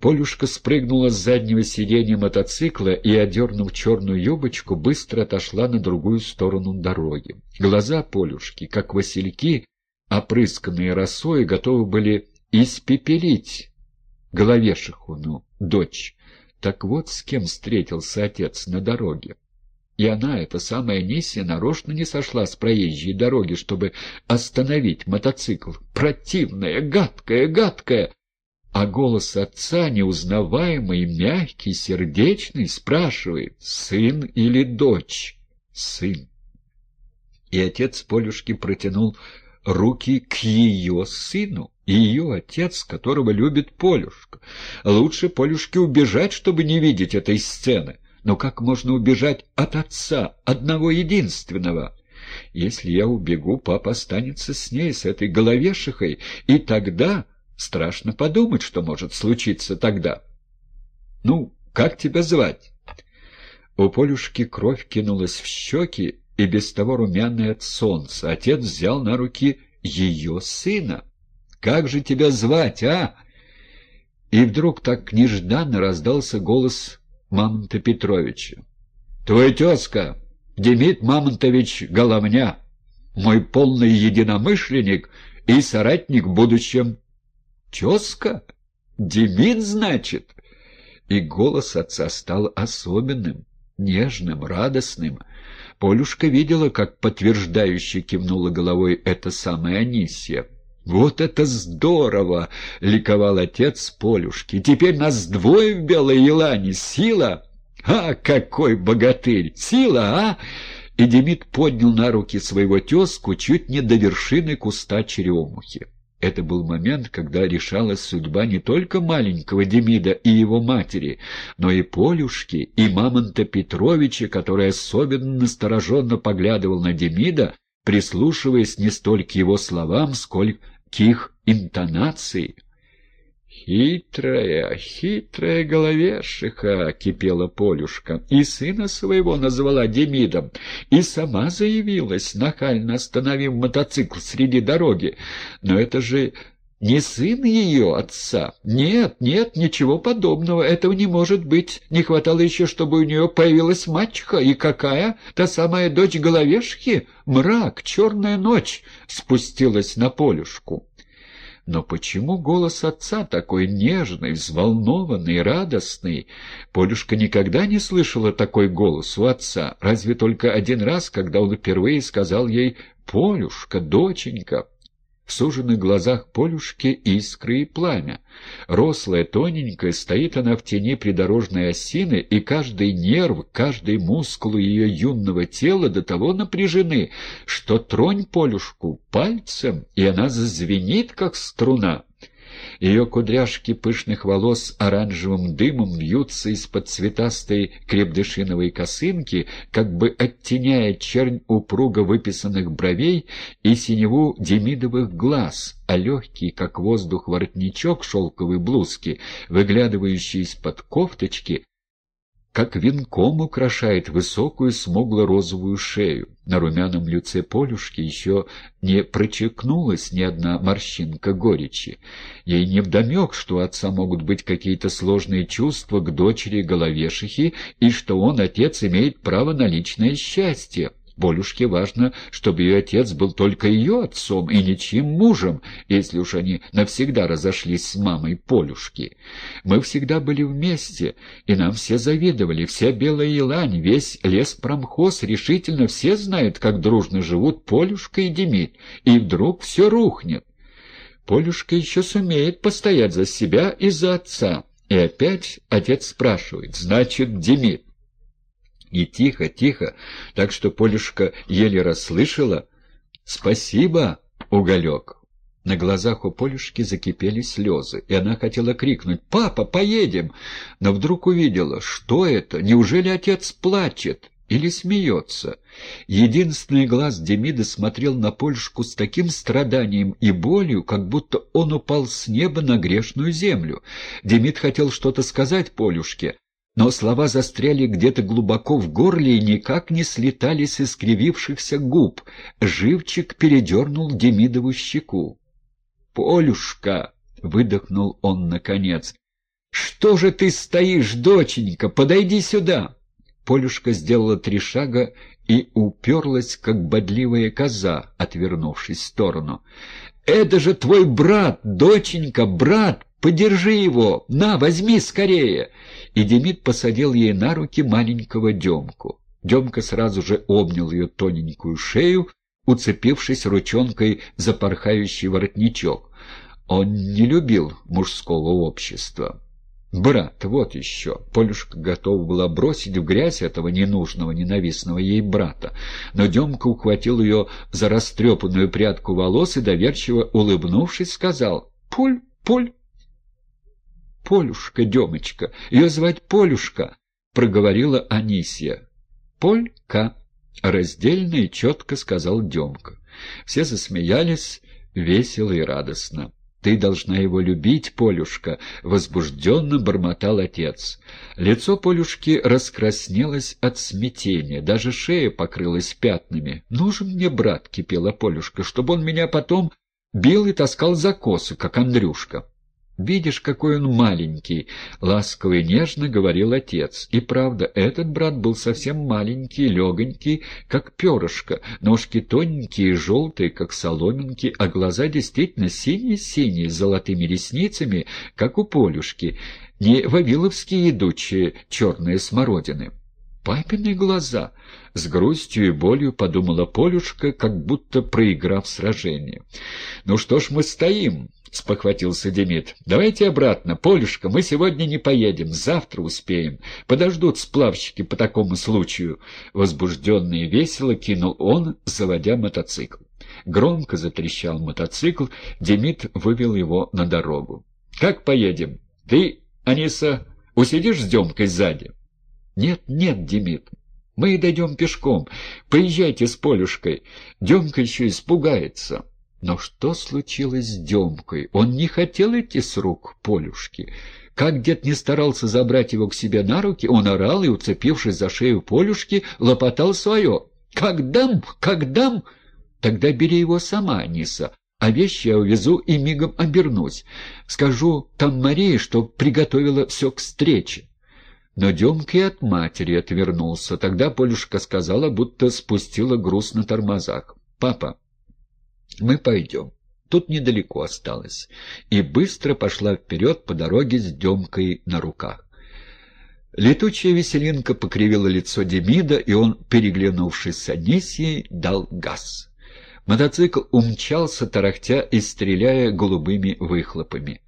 Полюшка спрыгнула с заднего сиденья мотоцикла и, одернув черную юбочку, быстро отошла на другую сторону дороги. Глаза Полюшки, как васильки, опрысканные росой, готовы были испепелить головешихуну, дочь. Так вот с кем встретился отец на дороге. И она, эта самая Нисия, нарочно не сошла с проезжей дороги, чтобы остановить мотоцикл. Противная, гадкая, гадкая! А голос отца, неузнаваемый, мягкий, сердечный, спрашивает, сын или дочь? Сын. И отец Полюшки протянул руки к ее сыну, ее отец, которого любит Полюшка. Лучше Полюшке убежать, чтобы не видеть этой сцены. Но как можно убежать от отца, одного единственного? Если я убегу, папа останется с ней, с этой головешихой, и тогда страшно подумать, что может случиться тогда. Ну, как тебя звать? У Полюшки кровь кинулась в щеки, и без того румяная от солнца. Отец взял на руки ее сына. «Как же тебя звать, а?» И вдруг так нежданно раздался голос Мамонта Петровича. «Твой тезка, Демид Мамонтович Головня, мой полный единомышленник и соратник в будущем». «Тезка? Демид, значит?» И голос отца стал особенным, нежным, радостным. Полюшка видела, как подтверждающе кивнула головой эта самая Анисия. «Вот это здорово!» — ликовал отец Полюшки. «Теперь нас двое в белой елане. Сила! А, какой богатырь! Сила, а!» И Демид поднял на руки своего тезку чуть не до вершины куста черемухи. Это был момент, когда решалась судьба не только маленького Демида и его матери, но и Полюшки, и Мамонта Петровича, который особенно настороженно поглядывал на Демида, прислушиваясь не столь к его словам, сколь к их интонации. «Хитрая, хитрая головешиха!» — кипела Полюшка. И сына своего назвала Демидом, и сама заявилась, нахально остановив мотоцикл среди дороги. Но это же не сын ее отца. Нет, нет, ничего подобного. Этого не может быть. Не хватало еще, чтобы у нее появилась мачеха. И какая? Та самая дочь головешки? Мрак, черная ночь спустилась на полюшку. Но почему голос отца такой нежный, взволнованный, радостный? Полюшка никогда не слышала такой голос у отца, разве только один раз, когда он впервые сказал ей «Полюшка, доченька». В суженных глазах Полюшки искры и пламя. Рослая, тоненькая, стоит она в тени придорожной осины, и каждый нерв, каждый мускул ее юного тела до того напряжены, что тронь Полюшку пальцем, и она зазвенит, как струна. Ее кудряшки пышных волос оранжевым дымом вьются из-под цветастой крепдышиновой косынки, как бы оттеняя чернь упруго выписанных бровей и синеву демидовых глаз, а легкий, как воздух, воротничок шелковой блузки, выглядывающий из-под кофточки, как венком украшает высокую смугло-розовую шею. На румяном лице Полюшки еще не прочекнулась ни одна морщинка горечи. Ей невдомек, что у отца могут быть какие-то сложные чувства к дочери Головешихи и что он, отец, имеет право на личное счастье. Полюшке важно, чтобы ее отец был только ее отцом и ничьим мужем, если уж они навсегда разошлись с мамой Полюшки. Мы всегда были вместе, и нам все завидовали, вся Белая Елань, весь лес-промхоз, решительно все знают, как дружно живут Полюшка и Демид, и вдруг все рухнет. Полюшка еще сумеет постоять за себя и за отца. И опять отец спрашивает, значит, Демид. И тихо, тихо, так что Полюшка еле расслышала «Спасибо, уголек!» На глазах у Полюшки закипели слезы, и она хотела крикнуть «Папа, поедем!» Но вдруг увидела, что это, неужели отец плачет или смеется? Единственный глаз Демида смотрел на Польшку с таким страданием и болью, как будто он упал с неба на грешную землю. Демид хотел что-то сказать Полюшке, но слова застряли где-то глубоко в горле и никак не слетали с искривившихся губ. Живчик передернул Демидову щеку. «Полюшка!» — выдохнул он наконец. «Что же ты стоишь, доченька? Подойди сюда!» Полюшка сделала три шага и уперлась, как бодливая коза, отвернувшись в сторону. «Это же твой брат, доченька, брат! Подержи его! На, возьми скорее!» И Демид посадил ей на руки маленького Демку. Демка сразу же обнял ее тоненькую шею, уцепившись ручонкой за порхающий воротничок. Он не любил мужского общества. Брат, вот еще. Полюшка готова была бросить в грязь этого ненужного, ненавистного ей брата. Но Демка ухватил ее за растрепанную прядку волос и, доверчиво улыбнувшись, сказал «Поль, Поль». «Полюшка, Демочка, ее звать Полюшка», — проговорила Анисия. «Полька», — раздельно и четко сказал Демка. Все засмеялись весело и радостно. «Ты должна его любить, Полюшка!» — возбужденно бормотал отец. Лицо Полюшки раскраснелось от смятения, даже шея покрылась пятнами. «Нужен мне брат!» — кипела Полюшка, — «чтобы он меня потом бил и таскал за косы, как Андрюшка». «Видишь, какой он маленький!» — ласково и нежно говорил отец. И правда, этот брат был совсем маленький, легонький, как перышко, ножки тоненькие и желтые, как соломинки, а глаза действительно синие-синие, с золотыми ресницами, как у Полюшки, не вавиловские идучие черные смородины. «Папины глаза!» — с грустью и болью подумала Полюшка, как будто проиграв сражение. «Ну что ж мы стоим?» — спохватился Демид. — Давайте обратно. Полюшка, мы сегодня не поедем, завтра успеем. Подождут сплавщики по такому случаю. Возбужденно и весело кинул он, заводя мотоцикл. Громко затрещал мотоцикл, Демид вывел его на дорогу. — Как поедем? Ты, Аниса, усидишь с Демкой сзади? — Нет, нет, Демид. Мы дойдем пешком. Поезжайте с Полюшкой. Демка еще испугается. Но что случилось с Демкой? Он не хотел идти с рук Полюшки. Как дед не старался забрать его к себе на руки, он орал и, уцепившись за шею Полюшки, лопотал свое. «Как дам? Как дам?» «Тогда бери его сама, Аниса, а вещи я увезу и мигом обернусь. Скажу там Марии, что приготовила все к встрече». Но Демка и от матери отвернулся. Тогда Полюшка сказала, будто спустила груз на тормозах. «Папа, мы пойдем. Тут недалеко осталось. И быстро пошла вперед по дороге с Демкой на руках. Летучая веселинка покривила лицо Демида, и он, переглянувшись с Анисией, дал газ. Мотоцикл умчался, тарахтя и стреляя голубыми выхлопами.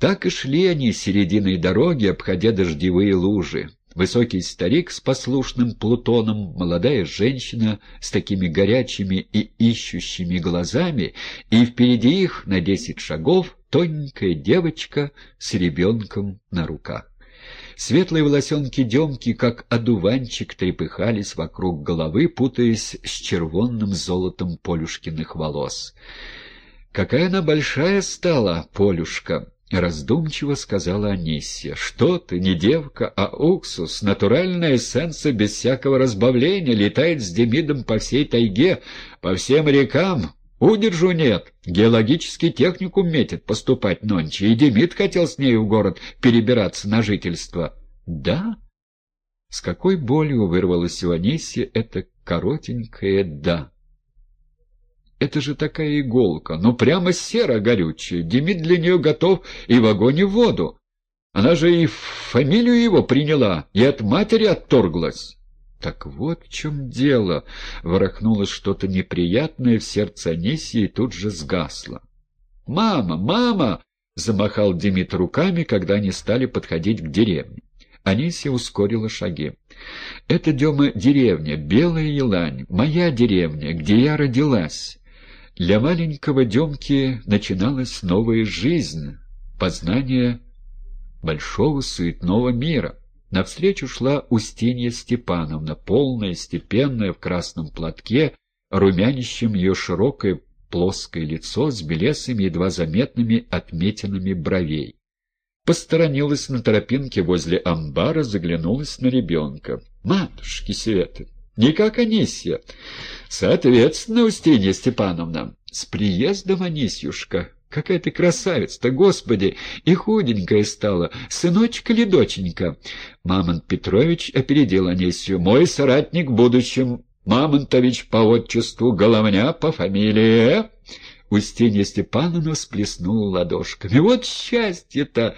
Так и шли они серединой дороги, обходя дождевые лужи. Высокий старик с послушным Плутоном, молодая женщина с такими горячими и ищущими глазами, и впереди их на десять шагов тоненькая девочка с ребенком на руках. Светлые волосенки Демки, как одуванчик, трепыхались вокруг головы, путаясь с червонным золотом Полюшкиных волос. «Какая она большая стала, Полюшка!» — раздумчиво сказала Анисия. — Что ты, не девка, а уксус, натуральная эссенция без всякого разбавления, летает с Демидом по всей тайге, по всем рекам. Удержу нет. Геологический техникум метит поступать нонче, и Демид хотел с ней в город перебираться на жительство. — Да? С какой болью вырвалась у Анисия это коротенькое «да». Это же такая иголка, ну прямо серо-горючая. Демид для нее готов и в огонь, и в воду. Она же и фамилию его приняла, и от матери отторглась. Так вот в чем дело. Ворохнулось что-то неприятное в сердце Анисии и тут же сгасло. «Мама! Мама!» — замахал Демид руками, когда они стали подходить к деревне. Анисия ускорила шаги. «Это, Дема, деревня, Белая Елань, моя деревня, где я родилась. Для маленького Демки начиналась новая жизнь, познание большого суетного мира. Навстречу шла Устинья Степановна, полная, степенная, в красном платке, румянищем ее широкое плоское лицо с белесыми, едва заметными отметинами бровей. Посторонилась на тропинке возле амбара, заглянулась на ребенка. «Матушки Светы!» Не как Анисья. Соответственно, Устинья Степановна. С приездом, Анисьюшка. какая ты красавица-то, господи! И худенькая стала, сыночка или доченька?» Мамонт Петрович опередил Анисию. «Мой соратник в будущем, Мамонтович по отчеству, Головня по фамилии...» Устинья Степановна всплеснула ладошками. «Вот счастье-то!»